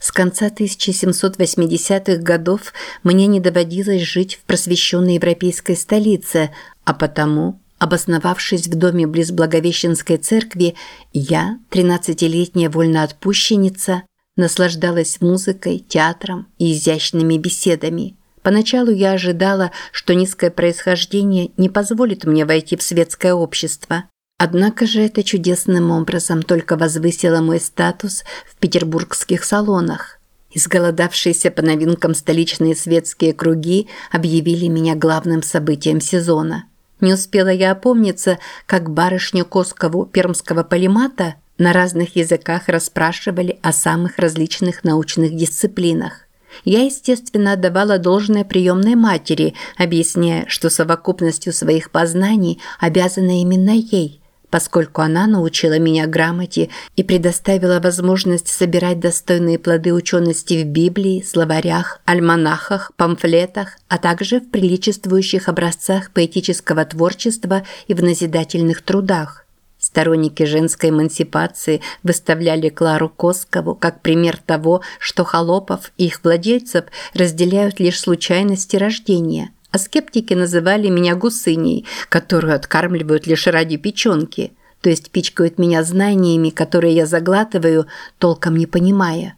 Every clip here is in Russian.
С конца 1780-х годов мне не доводилось жить в просвещенной европейской столице, а потому, обосновавшись в доме близ Благовещенской церкви, я, 13-летняя вольноотпущенница, наслаждалась музыкой, театром и изящными беседами. Поначалу я ожидала, что низкое происхождение не позволит мне войти в светское общество. Однако же это чудесным образом только возвысило мой статус в петербургских салонах. Изголодавшиеся по новинкам столичные светские круги объявили меня главным событием сезона. Не успела я опомниться, как барышню Коскову пермского полимата на разных языках расспрашивали о самых различных научных дисциплинах. Я, естественно, отдавала должное приемной матери, объясняя, что совокупностью своих познаний обязана именно ей поскольку она научила меня грамоте и предоставила возможность собирать достойные плоды учености в Библии, словарях, альманахах, памфлетах, а также в приличествующих образцах поэтического творчества и в назидательных трудах. Сторонники женской эмансипации выставляли Клару Коскову как пример того, что холопов и их владельцев разделяют лишь случайности рождения – а скептики называли меня гусыней, которую откармливают лишь ради печенки, то есть пичкают меня знаниями, которые я заглатываю, толком не понимая.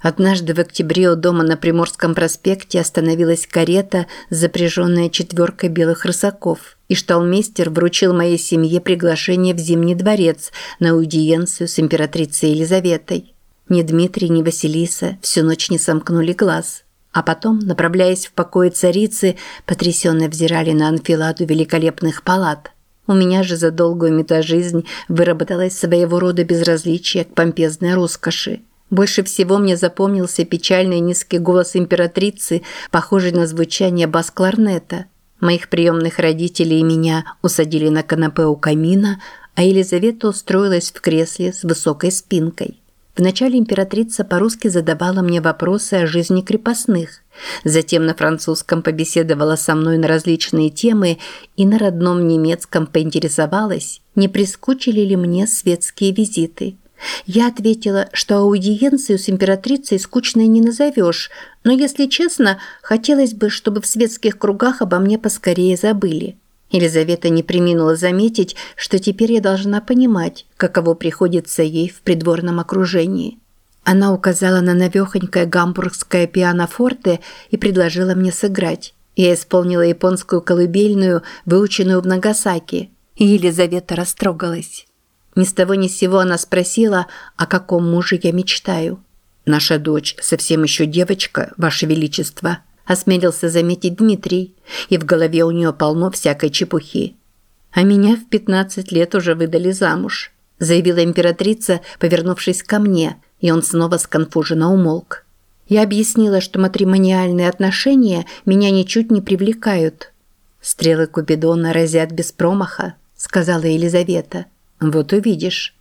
Однажды в октябре у дома на Приморском проспекте остановилась карета, запряженная четверкой белых рысаков, и шталмейстер вручил моей семье приглашение в Зимний дворец на аудиенцию с императрицей Елизаветой. Ни Дмитрий, ни Василиса всю ночь не сомкнули глаз – а потом, направляясь в покои царицы, потрясенно взирали на анфиладу великолепных палат. У меня же за долгую метажизнь выработалось своего рода безразличие к помпезной роскоши. Больше всего мне запомнился печальный низкий голос императрицы, похожий на звучание бас-кларнета. Моих приемных родителей и меня усадили на канапе у камина, а Елизавета устроилась в кресле с высокой спинкой. Вначале императрица по-русски задавала мне вопросы о жизни крепостных. Затем на французском побеседовала со мной на различные темы и на родном немецком поинтересовалась, не прискучили ли мне светские визиты. Я ответила, что аудиенцию с императрицей скучной не назовешь, но, если честно, хотелось бы, чтобы в светских кругах обо мне поскорее забыли. Елизавета не преминула заметить, что теперь я должна понимать, каково приходится ей в придворном окружении. Она указала на навехонькое гамбургское пианофорте и предложила мне сыграть. Я исполнила японскую колыбельную, выученную в Нагасаки, и Елизавета растрогалась. Ни с того ни с сего она спросила, о каком муже я мечтаю. «Наша дочь совсем еще девочка, Ваше Величество», осмелился заметить Дмитрий, и в голове у нее полно всякой чепухи. «А меня в 15 лет уже выдали замуж», заявила императрица, повернувшись ко мне, и он снова сконфуженно умолк. Я объяснила, что матримониальные отношения меня ничуть не привлекают. «Стрелы Купидона разят без промаха», – сказала Елизавета. «Вот увидишь.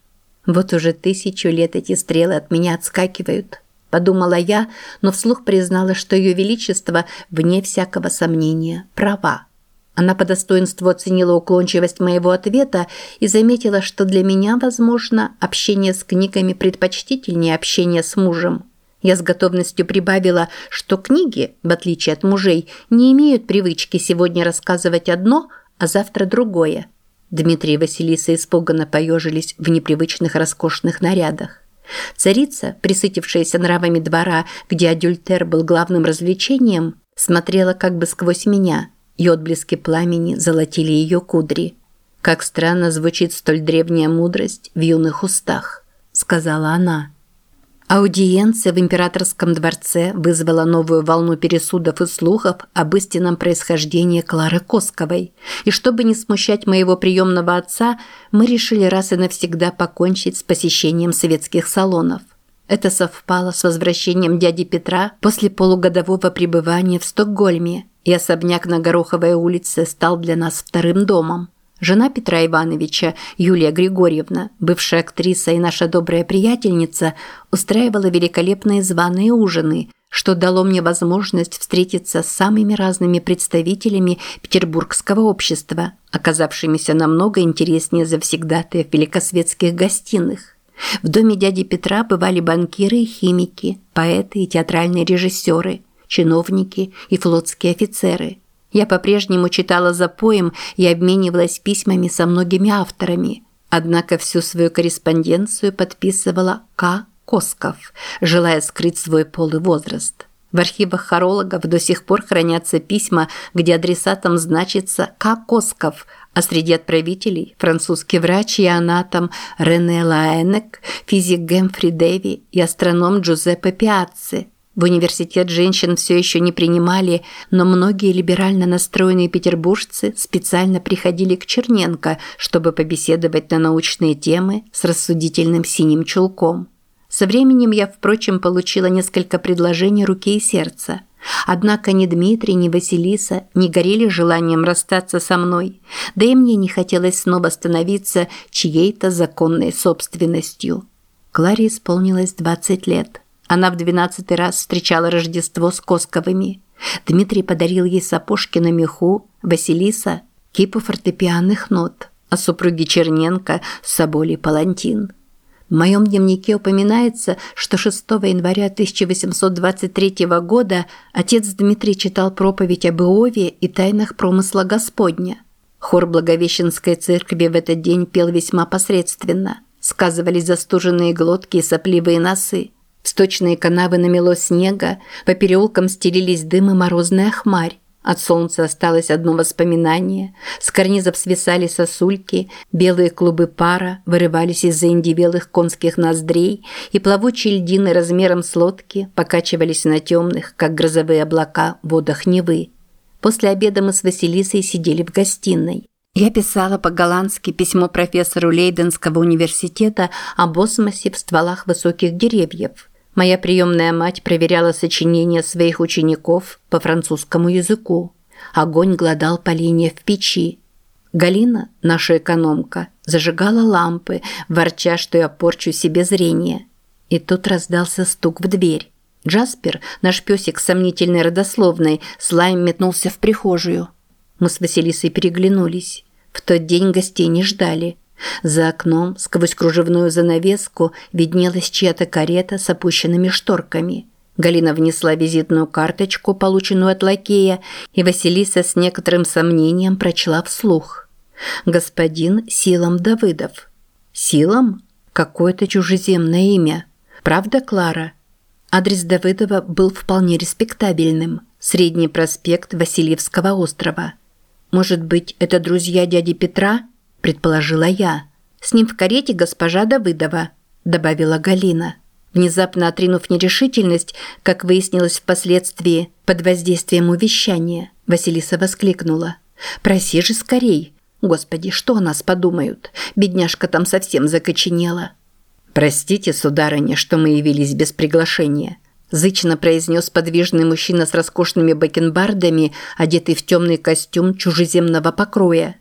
Вот уже тысячу лет эти стрелы от меня отскакивают». Подумала я, но вслух признала, что ее величество, вне всякого сомнения, права. Она по достоинству оценила уклончивость моего ответа и заметила, что для меня, возможно, общение с книгами предпочтительнее общения с мужем. Я с готовностью прибавила, что книги, в отличие от мужей, не имеют привычки сегодня рассказывать одно, а завтра другое. Дмитрий и Василиса испуганно поежились в непривычных роскошных нарядах. Царица, присытившаяся нравами двора, где адюльтер был главным развлечением, смотрела как бы сквозь меня, и отблески пламени золотили ее кудри. «Как странно звучит столь древняя мудрость в юных устах», – сказала она. Аудиенция в императорском дворце вызвала новую волну пересудов и слухов об истинном происхождении Клары Косковой. И чтобы не смущать моего приемного отца, мы решили раз и навсегда покончить с посещением советских салонов. Это совпало с возвращением дяди Петра после полугодового пребывания в Стокгольме, и особняк на Гороховой улице стал для нас вторым домом. Жена Петра Ивановича, Юлия Григорьевна, бывшая актриса и наша добрая приятельница, устраивала великолепные званые ужины, что дало мне возможность встретиться с самыми разными представителями петербургского общества, оказавшимися намного интереснее завсегдатаев великосветских гостиных. В доме дяди Петра бывали банкиры и химики, поэты и театральные режиссеры, чиновники и флотские офицеры. Я по-прежнему читала за поем и обменивалась письмами со многими авторами. Однако всю свою корреспонденцию подписывала К. Косков, желая скрыть свой пол и возраст. В архивах хорологов до сих пор хранятся письма, где адресатом значится К. Косков, а среди отправителей – французский врач и анатом Рене Лаэнек, физик Гемфри Дэви и астроном Джузеппе Пиацци. В университет женщин все еще не принимали, но многие либерально настроенные петербуржцы специально приходили к Черненко, чтобы побеседовать на научные темы с рассудительным синим чулком. Со временем я, впрочем, получила несколько предложений руки и сердца. Однако ни Дмитрий, ни Василиса не горели желанием расстаться со мной, да и мне не хотелось снова становиться чьей-то законной собственностью. Кларе исполнилось 20 лет. Она в двенадцатый раз встречала Рождество с Косковыми. Дмитрий подарил ей сапожки на меху, Василиса – кипу фортепианных нот, а супруги Черненко – Соболи Палантин. В моем дневнике упоминается, что 6 января 1823 года отец Дмитрий читал проповедь об Иове и тайнах промысла Господня. Хор Благовещенской церкви в этот день пел весьма посредственно. Сказывались застуженные глотки и сопливые носы. Сточные канавы намело снега, по переулкам стелились дым и морозная хмарь. От солнца осталось одно воспоминание. С карнизов свисали сосульки, белые клубы пара вырывались из-за индивелых конских ноздрей, и плавучие льдины размером с лодки покачивались на темных, как грозовые облака, водах Невы. После обеда мы с Василисой сидели в гостиной. Я писала по-голландски письмо профессору Лейденского университета об осмосе в стволах высоких деревьев. Моя приемная мать проверяла сочинения своих учеников по французскому языку. Огонь гладал поленья в печи. Галина, наша экономка, зажигала лампы, ворча, что я порчу себе зрение. И тут раздался стук в дверь. Джаспер, наш песик сомнительной родословной, слайм метнулся в прихожую. Мы с Василисой переглянулись. В тот день гостей не ждали – за окном, сквозь кружевную занавеску, виднелась чья-то карета с опущенными шторками. Галина внесла визитную карточку, полученную от лакея, и Василиса с некоторым сомнением прочла вслух. «Господин Силом Давыдов». «Силом?» Какое-то чужеземное имя. Правда, Клара? Адрес Давыдова был вполне респектабельным. Средний проспект Васильевского острова. Может быть, это друзья дяди Петра? – предположила я. «С ним в карете госпожа Давыдова», – добавила Галина. Внезапно отринув нерешительность, как выяснилось впоследствии, под воздействием увещания, Василиса воскликнула. «Проси же скорей! Господи, что о нас подумают? Бедняжка там совсем закоченела». «Простите, сударыня, что мы явились без приглашения», – зычно произнес подвижный мужчина с роскошными бакенбардами, одетый в темный костюм чужеземного покроя.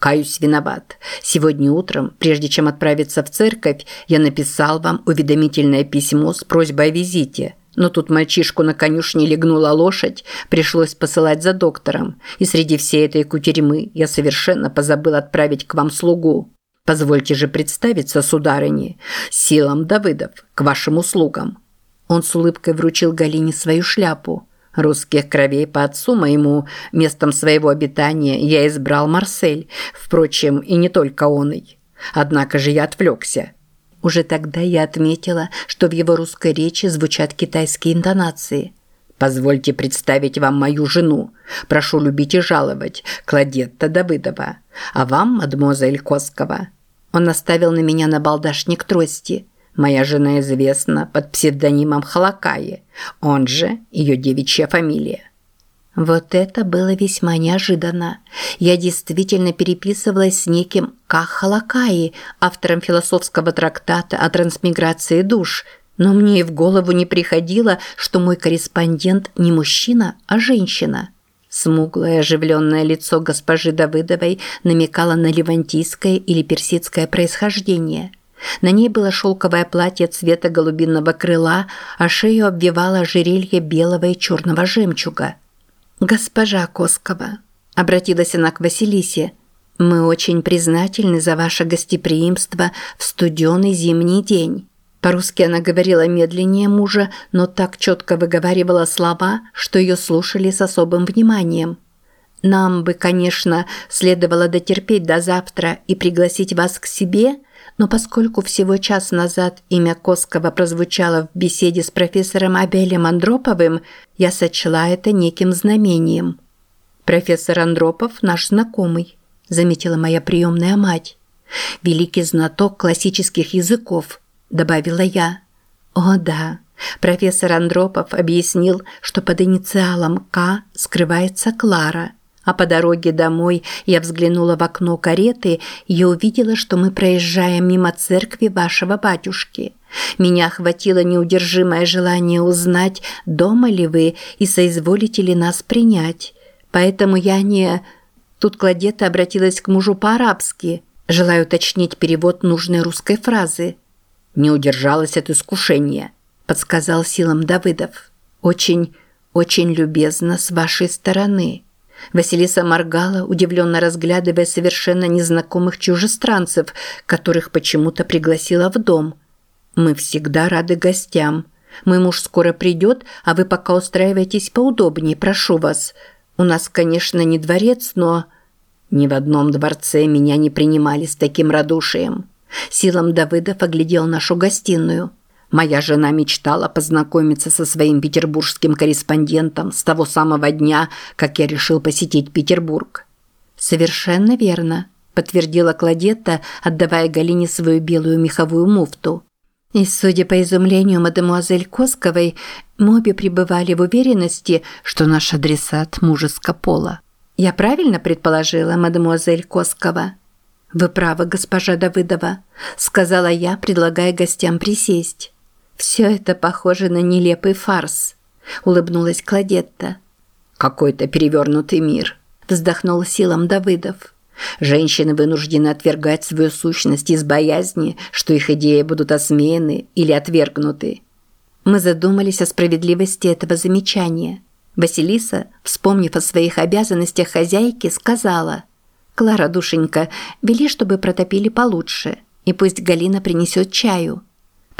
Каюсь виноват. Сегодня утром, прежде чем отправиться в церковь, я написал вам уведомительное письмо с просьбой о визите. Но тут мальчишку на конюшне легнула лошадь, пришлось посылать за доктором. И среди всей этой кутерьмы я совершенно позабыл отправить к вам слугу. Позвольте же представиться, сударыне, силам Давыдов, к вашим услугам». Он с улыбкой вручил Галине свою шляпу. Русских кровей по отцу моему местом своего обитания я избрал Марсель, впрочем, и не только он и. Однако же я отвлекся. Уже тогда я отметила, что в его русской речи звучат китайские интонации. Позвольте представить вам мою жену. Прошу любить и жаловать, Кладетта Давыдова. А вам, мадемуазель Коскова. Он наставил на меня на балдашник трости. Моя жена известна под псевдонимом Халакаи, он же ее девичья фамилия. Вот это было весьма неожиданно. Я действительно переписывалась с неким Ках Халакаи, автором философского трактата о трансмиграции душ, но мне и в голову не приходило, что мой корреспондент не мужчина, а женщина. Смуглое оживленное лицо госпожи Давыдовой намекало на левантийское или персидское происхождение – на ней было шелковое платье цвета голубиного крыла, а шею обвивало ожерелье белого и черного жемчуга. «Госпожа Коскова», – обратилась она к Василисе, – Мы очень признательны за ваше гостеприимство в студеный зимний день. По-русски она говорила медленнее мужа, но так четко выговаривала слова, что ее слушали с особым вниманием. Нам бы, конечно, следовало дотерпеть до завтра и пригласить вас к себе, но поскольку всего час назад имя Коскова прозвучало в беседе с профессором Абелем Андроповым, я сочла это неким знамением. Профессор Андропов наш знакомый, заметила моя приемная мать. Великий знаток классических языков, добавила я. О, да. Профессор Андропов объяснил, что под инициалом К скрывается Клара – а по дороге домой я взглянула в окно кареты и увидела, что мы проезжаем мимо церкви вашего батюшки. Меня охватило неудержимое желание узнать, дома ли вы и соизволите ли нас принять. Поэтому я не... Тут Кладета обратилась к мужу по-арабски, желая уточнить перевод нужной русской фразы. «Не удержалась от искушения», – подсказал силам Давыдов. «Очень, очень любезно с вашей стороны». Василиса моргала, удивленно разглядывая совершенно незнакомых чужестранцев, которых почему-то пригласила в дом. «Мы всегда рады гостям. Мой муж скоро придет, а вы пока устраивайтесь поудобнее, прошу вас. У нас, конечно, не дворец, но...» Ни в одном дворце меня не принимали с таким радушием. Силам Давыдов оглядел нашу гостиную – Моя жена мечтала познакомиться со своим петербургским корреспондентом с того самого дня, как я решил посетить Петербург. Совершенно верно, подтвердила Кладетта, отдавая Галине свою белую меховую муфту. И, судя по изумлению мадемуазель Косковой, мы обе пребывали в уверенности, что наш адресат мужеско пола. Я правильно предположила, мадемуазель Коскова? Вы правы, госпожа Давыдова, сказала я, предлагая гостям присесть. «Все это похоже на нелепый фарс», – улыбнулась Кладетта. «Какой-то перевернутый мир», – вздохнул силам Давыдов. «Женщины вынуждены отвергать свою сущность из боязни, что их идеи будут осмеяны или отвергнуты». Мы задумались о справедливости этого замечания. Василиса, вспомнив о своих обязанностях хозяйки, сказала «Клара, душенька, вели, чтобы протопили получше, и пусть Галина принесет чаю».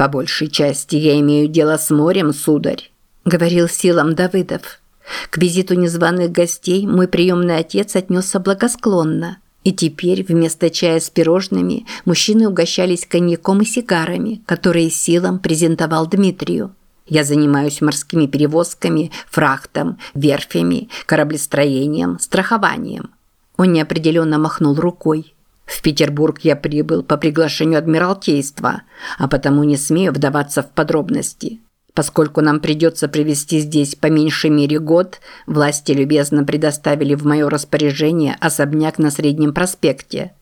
«По большей части я имею дело с морем, сударь», – говорил силам Давыдов. К визиту незваных гостей мой приемный отец отнесся благосклонно. И теперь вместо чая с пирожными мужчины угощались коньяком и сигарами, которые силам презентовал Дмитрию. Я занимаюсь морскими перевозками, фрахтом, верфями, кораблестроением, страхованием. Он неопределенно махнул рукой. В Петербург я прибыл по приглашению Адмиралтейства, а потому не смею вдаваться в подробности. Поскольку нам придется провести здесь по меньшей мере год, власти любезно предоставили в мое распоряжение особняк на Среднем проспекте.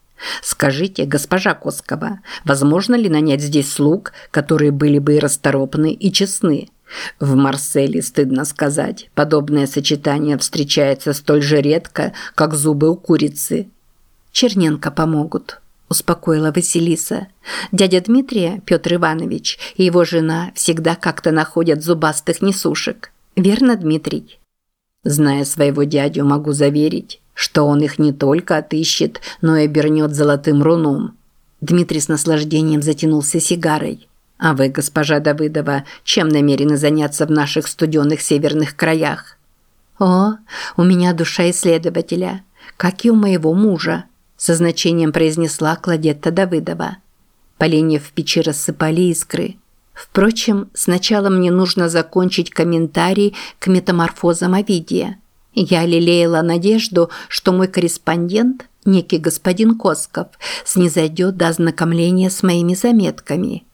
Скажите, госпожа Коскова, возможно ли нанять здесь слуг, которые были бы и расторопны, и честны? В Марселе, стыдно сказать, подобное сочетание встречается столь же редко, как зубы у курицы – Черненко помогут», – успокоила Василиса. «Дядя Дмитрия, Петр Иванович, и его жена всегда как-то находят зубастых несушек. Верно, Дмитрий?» Зная своего дядю, могу заверить, что он их не только отыщет, но и обернет золотым руном. Дмитрий с наслаждением затянулся сигарой. «А вы, госпожа Давыдова, чем намерены заняться в наших студенных северных краях?» «О, у меня душа исследователя, как и у моего мужа со значением произнесла Кладетта Давыдова. Поленья в печи рассыпали искры. Впрочем, сначала мне нужно закончить комментарий к метаморфозам Овидия. Я лелеяла надежду, что мой корреспондент, некий господин Косков, снизойдет до ознакомления с моими заметками.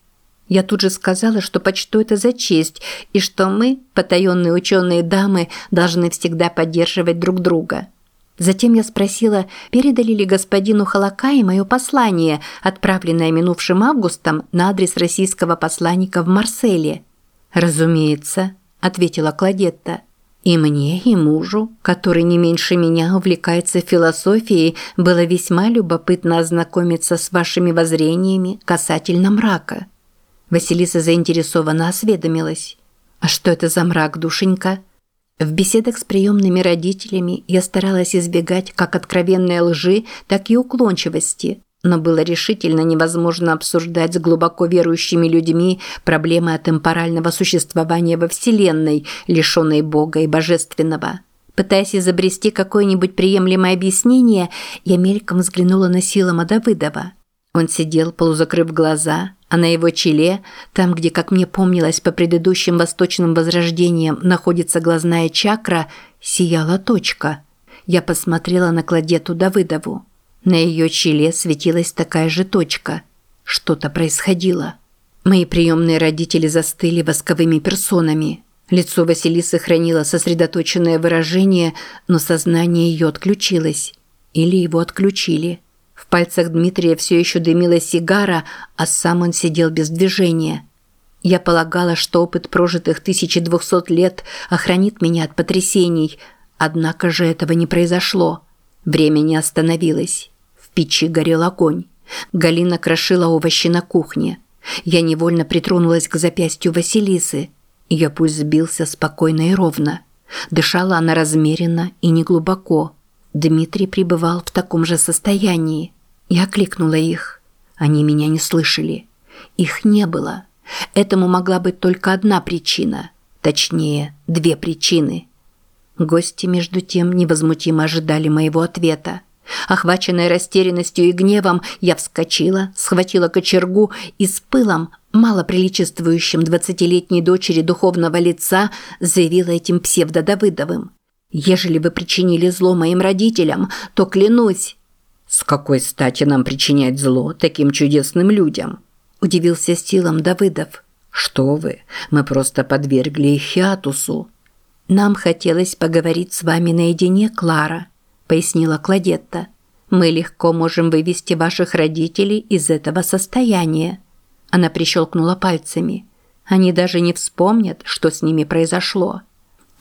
Я тут же сказала, что почту это за честь, и что мы, потаенные ученые дамы, должны всегда поддерживать друг друга – Затем я спросила, передали ли господину Холокаи мое послание, отправленное минувшим августом на адрес российского посланника в Марселе. «Разумеется», – ответила Кладетта. «И мне, и мужу, который не меньше меня увлекается философией, было весьма любопытно ознакомиться с вашими воззрениями касательно мрака». Василиса заинтересованно осведомилась. «А что это за мрак, душенька?» В беседах с приемными родителями я старалась избегать как откровенной лжи, так и уклончивости, но было решительно невозможно обсуждать с глубоко верующими людьми проблемы атемпорального существования во Вселенной, лишенной Бога и Божественного. Пытаясь изобрести какое-нибудь приемлемое объяснение, я мельком взглянула на Силама Давыдова. Он сидел, полузакрыв глаза, а на его челе, там, где, как мне помнилось по предыдущим восточным возрождениям, находится глазная чакра, сияла точка. Я посмотрела на Кладету Давыдову. На ее челе светилась такая же точка. Что-то происходило. Мои приемные родители застыли восковыми персонами. Лицо Василисы хранило сосредоточенное выражение, но сознание ее отключилось. Или его отключили. В пальцах Дмитрия все еще дымилась сигара, а сам он сидел без движения. Я полагала, что опыт прожитых 1200 лет охранит меня от потрясений, однако же этого не произошло. Время не остановилось. В печи горел огонь. Галина крошила овощи на кухне. Я невольно притронулась к запястью Василисы. Ее пульс сбился спокойно и ровно. Дышала она размеренно и неглубоко. Дмитрий пребывал в таком же состоянии. Я кликнула их. Они меня не слышали. Их не было. Этому могла быть только одна причина. Точнее, две причины. Гости, между тем, невозмутимо ожидали моего ответа. Охваченная растерянностью и гневом, я вскочила, схватила кочергу и с пылом, мало приличествующим двадцатилетней дочери духовного лица, заявила этим псевдо-Давыдовым. Ежели вы причинили зло моим родителям, то клянусь...» «С какой стати нам причинять зло таким чудесным людям?» – удивился стилом Давыдов. «Что вы, мы просто подвергли их хиатусу». «Нам хотелось поговорить с вами наедине, Клара», – пояснила Кладетта. «Мы легко можем вывести ваших родителей из этого состояния». Она прищелкнула пальцами. «Они даже не вспомнят, что с ними произошло».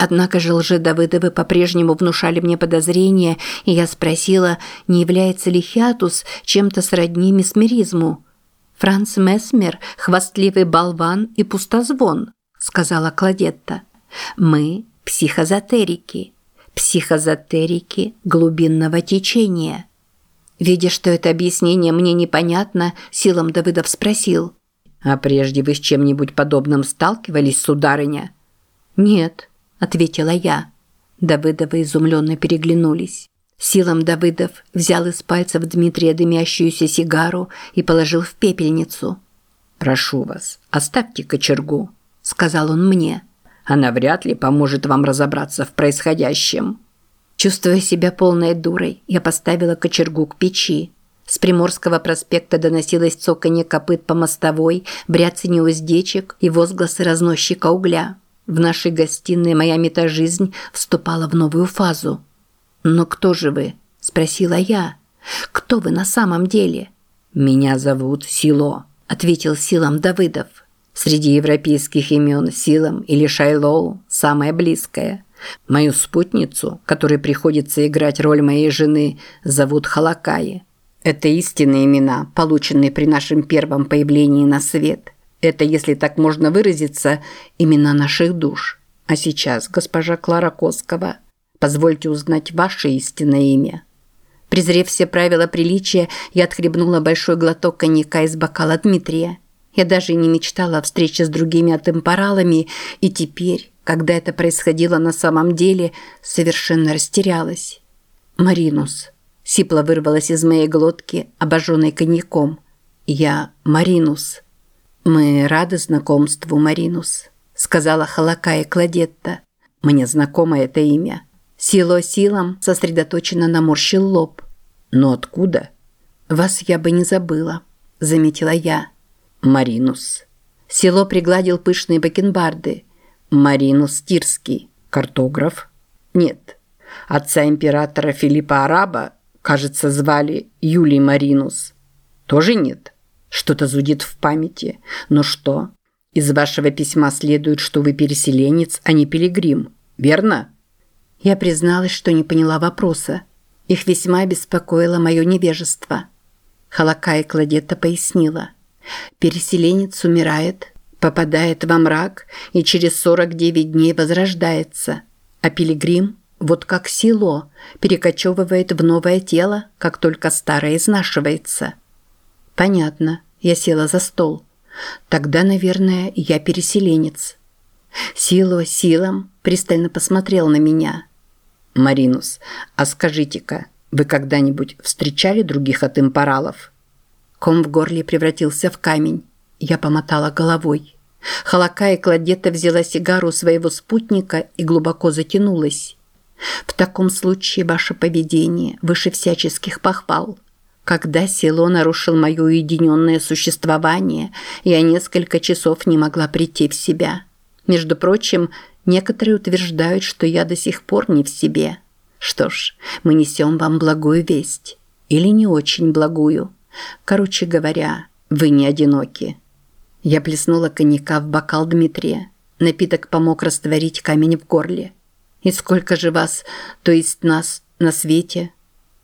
Однако же лже-Давыдовы по-прежнему внушали мне подозрения, и я спросила, не является ли хиатус чем-то сродни месмеризму. «Франц Месмер – хвастливый болван и пустозвон», – сказала Кладетта. «Мы – психозотерики, психозотерики глубинного течения». Видя, что это объяснение мне непонятно, силом Давыдов спросил. «А прежде вы с чем-нибудь подобным сталкивались, сударыня?» «Нет», ответила я. Давыдовы изумленно переглянулись. Силом Давыдов взял из пальцев Дмитрия дымящуюся сигару и положил в пепельницу. «Прошу вас, оставьте кочергу», – сказал он мне. «Она вряд ли поможет вам разобраться в происходящем». Чувствуя себя полной дурой, я поставила кочергу к печи. С Приморского проспекта доносилось цоканье копыт по мостовой, бряцание уздечек и возгласы разносчика угля. В нашей гостиной моя метажизнь вступала в новую фазу. «Но кто же вы?» – спросила я. «Кто вы на самом деле?» «Меня зовут Сило», – ответил Силам Давыдов. «Среди европейских имен Силам или Шайлоу самое близкое. Мою спутницу, которой приходится играть роль моей жены, зовут Халакаи. Это истинные имена, полученные при нашем первом появлении на свет. Это, если так можно выразиться, имена наших душ. А сейчас, госпожа Клара Коскова, позвольте узнать ваше истинное имя. Презрев все правила приличия, я отхлебнула большой глоток коньяка из бокала Дмитрия. Я даже не мечтала о встрече с другими атемпоралами, и теперь, когда это происходило на самом деле, совершенно растерялась. «Маринус», – сипло вырвалась из моей глотки, обожженной коньяком. «Я Маринус». «Мы рады знакомству, Маринус», – сказала Халакая Кладетта. «Мне знакомо это имя». Сило силом сосредоточенно наморщил лоб. «Но откуда?» «Вас я бы не забыла», – заметила я. «Маринус». Село пригладил пышные бакенбарды. «Маринус Тирский. Картограф?» «Нет. Отца императора Филиппа Араба, кажется, звали Юлий Маринус. Тоже нет?» Что-то зудит в памяти. Но что? Из вашего письма следует, что вы переселенец, а не пилигрим. Верно? Я призналась, что не поняла вопроса. Их весьма беспокоило мое невежество. Халакай Кладета пояснила. Переселенец умирает, попадает во мрак и через 49 дней возрождается. А пилигрим, вот как село, перекочевывает в новое тело, как только старое изнашивается. Понятно. Я села за стол. Тогда, наверное, я переселенец. Сило силам пристально посмотрел на меня. «Маринус, а скажите-ка, вы когда-нибудь встречали других от импоралов?» Ком в горле превратился в камень. Я помотала головой. Холока и Кладета взяла сигару своего спутника и глубоко затянулась. «В таком случае ваше поведение выше всяческих похвал. Когда село нарушил мое уединенное существование, я несколько часов не могла прийти в себя. Между прочим, некоторые утверждают, что я до сих пор не в себе. Что ж, мы несем вам благую весть. Или не очень благую. Короче говоря, вы не одиноки». Я плеснула коньяка в бокал Дмитрия. Напиток помог растворить камень в горле. «И сколько же вас, то есть нас, на свете?»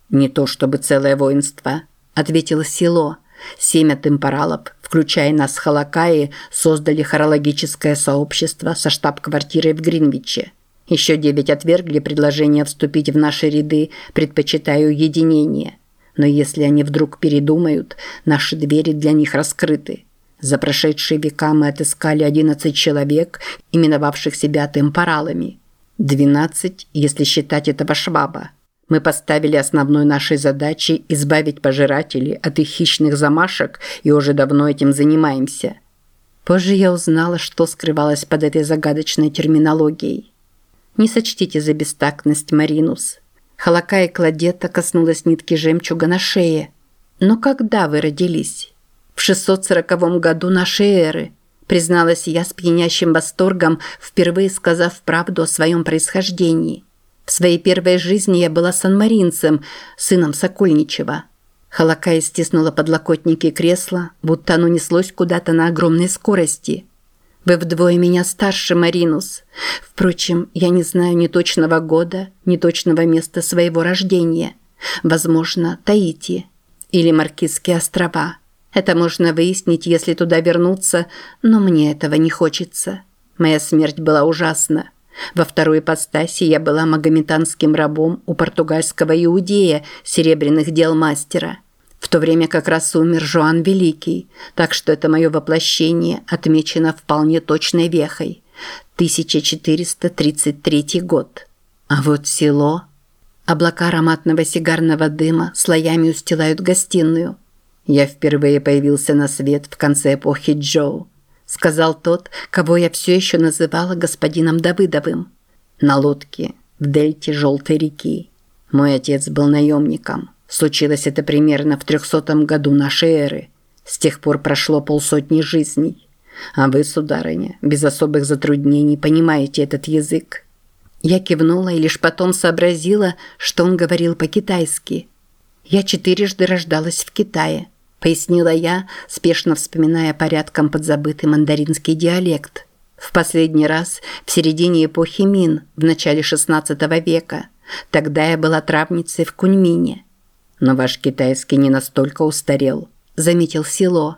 «Не то чтобы целое воинство», – ответило село. «Семь темпоралов, включая нас с Халакаи, создали хорологическое сообщество со штаб-квартирой в Гринвиче. Еще девять отвергли предложение вступить в наши ряды, предпочитая уединение. Но если они вдруг передумают, наши двери для них раскрыты. За прошедшие века мы отыскали 11 человек, именовавших себя темпоралами. 12, если считать этого шваба. Мы поставили основной нашей задачей избавить пожирателей от их хищных замашек и уже давно этим занимаемся. Позже я узнала, что скрывалось под этой загадочной терминологией. Не сочтите за бестактность, Маринус. Холока и кладета коснулась нитки жемчуга на шее. Но когда вы родились? В 640 году нашей эры, призналась я с пьянящим восторгом, впервые сказав правду о своем происхождении. В своей первой жизни я была санмаринцем, сыном Сокольничева. Холокая стиснула подлокотники кресла, будто оно неслось куда-то на огромной скорости. «Вы вдвое меня старше, Маринус. Впрочем, я не знаю ни точного года, ни точного места своего рождения. Возможно, Таити или Маркизские острова. Это можно выяснить, если туда вернуться, но мне этого не хочется. Моя смерть была ужасна». Во второй ипостаси я была магометанским рабом у португальского иудея, серебряных дел мастера. В то время как раз умер Жоан Великий, так что это мое воплощение отмечено вполне точной вехой. 1433 год. А вот село... Облака ароматного сигарного дыма слоями устилают гостиную. Я впервые появился на свет в конце эпохи Джоу сказал тот, кого я все еще называла господином Давыдовым. На лодке в дельте Желтой реки. Мой отец был наемником. Случилось это примерно в трехсотом году нашей эры. С тех пор прошло полсотни жизней. А вы, сударыня, без особых затруднений понимаете этот язык. Я кивнула и лишь потом сообразила, что он говорил по-китайски. Я четырежды рождалась в Китае – пояснила я, спешно вспоминая порядком подзабытый мандаринский диалект. В последний раз в середине эпохи Мин, в начале XVI века. Тогда я была травницей в Куньмине. Но ваш китайский не настолько устарел, заметил Сило.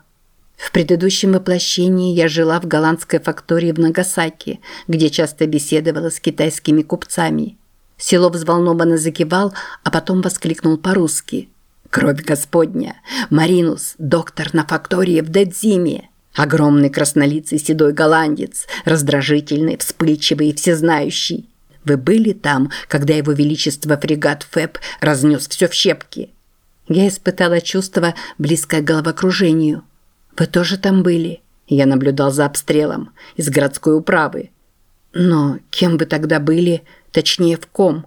В предыдущем воплощении я жила в голландской фактории в Нагасаки, где часто беседовала с китайскими купцами. Село взволнованно закивал, а потом воскликнул по-русски – Кровь Господня. Маринус, доктор на фактории в Дедзиме. Огромный краснолицый седой голландец, раздражительный, вспыльчивый и всезнающий. Вы были там, когда его величество фрегат Фэб разнес все в щепки? Я испытала чувство, близкое к головокружению. Вы тоже там были? Я наблюдал за обстрелом из городской управы. Но кем вы тогда были, точнее в ком?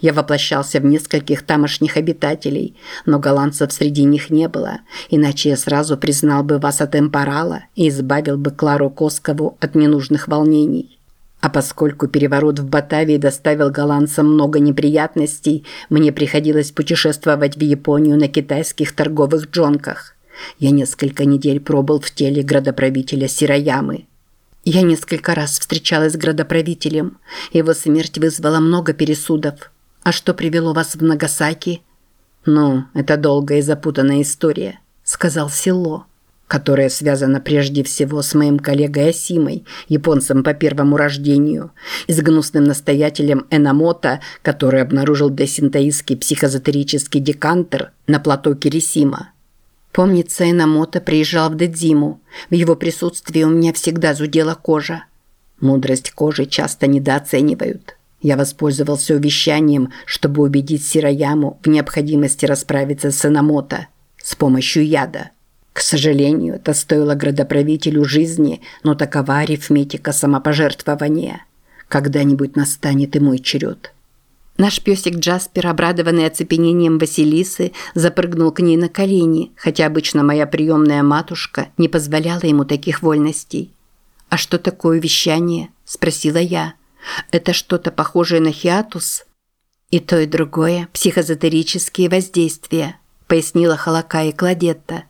Я воплощался в нескольких тамошних обитателей, но голландцев среди них не было, иначе я сразу признал бы вас от Эмпорала и избавил бы Клару Коскову от ненужных волнений. А поскольку переворот в Батавии доставил голландцам много неприятностей, мне приходилось путешествовать в Японию на китайских торговых джонках. Я несколько недель пробыл в теле градоправителя Сироямы. Я несколько раз встречалась с градоправителем. Его смерть вызвала много пересудов. «А что привело вас в Нагасаки?» «Ну, это долгая и запутанная история», – сказал Село. которое связано прежде всего с моим коллегой Асимой, японцем по первому рождению, и с гнусным настоятелем Энамото, который обнаружил десинтаистский психозотерический декантер на плато Кирисима. Помнится, Энамото приезжал в Дедзиму. В его присутствии у меня всегда зудела кожа. Мудрость кожи часто недооценивают. Я воспользовался увещанием, чтобы убедить Сирояму в необходимости расправиться с Энамото с помощью яда. К сожалению, это стоило градоправителю жизни, но такова арифметика самопожертвования. Когда-нибудь настанет и мой черед. Наш песик Джаспер, обрадованный оцепенением Василисы, запрыгнул к ней на колени, хотя обычно моя приемная матушка не позволяла ему таких вольностей. «А что такое вещание?» – спросила я. «Это что-то похожее на хиатус?» «И то, и другое – психозотерические воздействия», – пояснила Халака и Кладетта.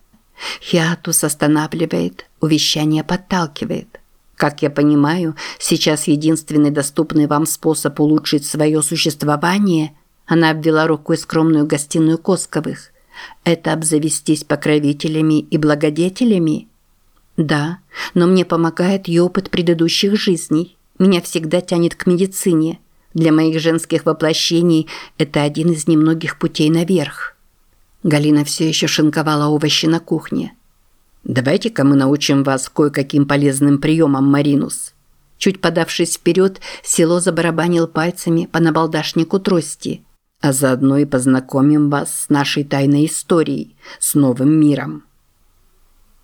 Хиатус останавливает, увещание подталкивает. Как я понимаю, сейчас единственный доступный вам способ улучшить свое существование – она обвела рукой скромную гостиную Косковых – это обзавестись покровителями и благодетелями? Да, но мне помогает и опыт предыдущих жизней. Меня всегда тянет к медицине. Для моих женских воплощений это один из немногих путей наверх. Галина все еще шинковала овощи на кухне. «Давайте-ка мы научим вас кое-каким полезным приемам, Маринус». Чуть подавшись вперед, село забарабанил пальцами по набалдашнику трости, а заодно и познакомим вас с нашей тайной историей, с новым миром.